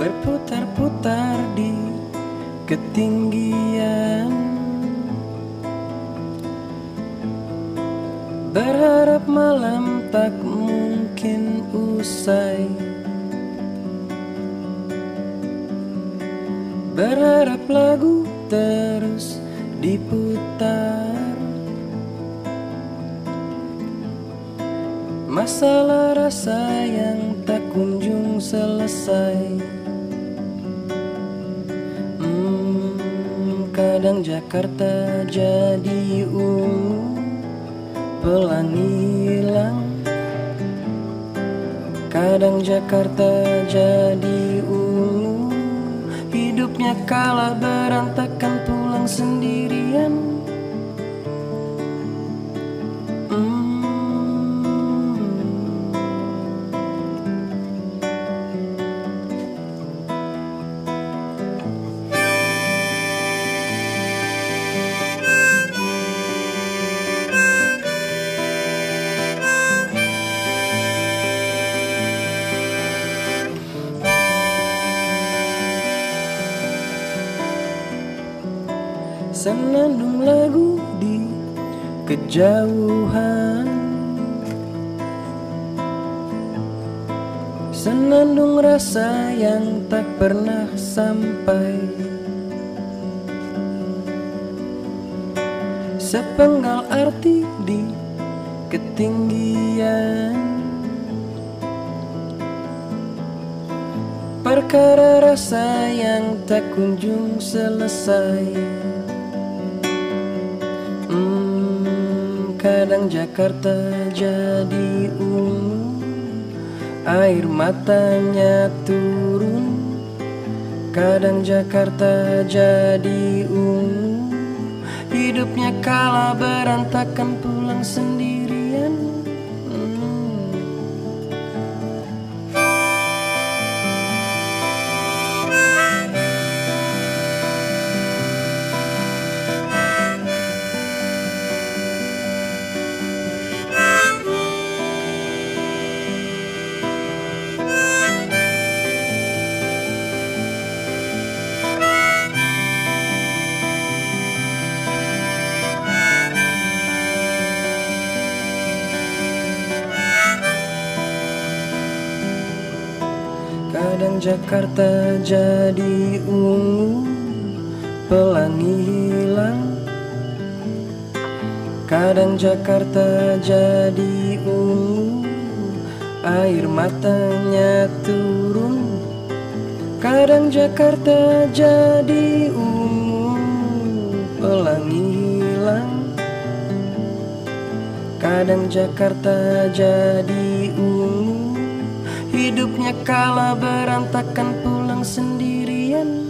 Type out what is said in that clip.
berputar-putar di ketinggian. Berharap malam tak mungkin usai. Berharap lagu terus diputar. Masalah rasa yang tak kunjung selesai. Hmm, Kadang Jakarta jadi ungu Pelangi hilang. Kadang Jakarta jadi ungu Hidupnya kalah berantakan pulang sendirian Senandung lagu di kejauhan. Senandung rasa yang tak pernah sampai. Sepenggal arti di ketinggian. Perkara rasa yang tak kunjung selesai Kadang Jakarta jadi ungu Air matanya turun. Kadang Jakarta jadi ungu Hidupnya kalah berantakan pulang sendirian Jakarta jadi ungu Pelangi hilang. Kadang Jakarta jadi ungu Air matanya turun. Kadang Jakarta jadi ungu Pelangi hilang. Kadang Jakarta jadi ungu Hidupnya kalah berantakan pulang sendirian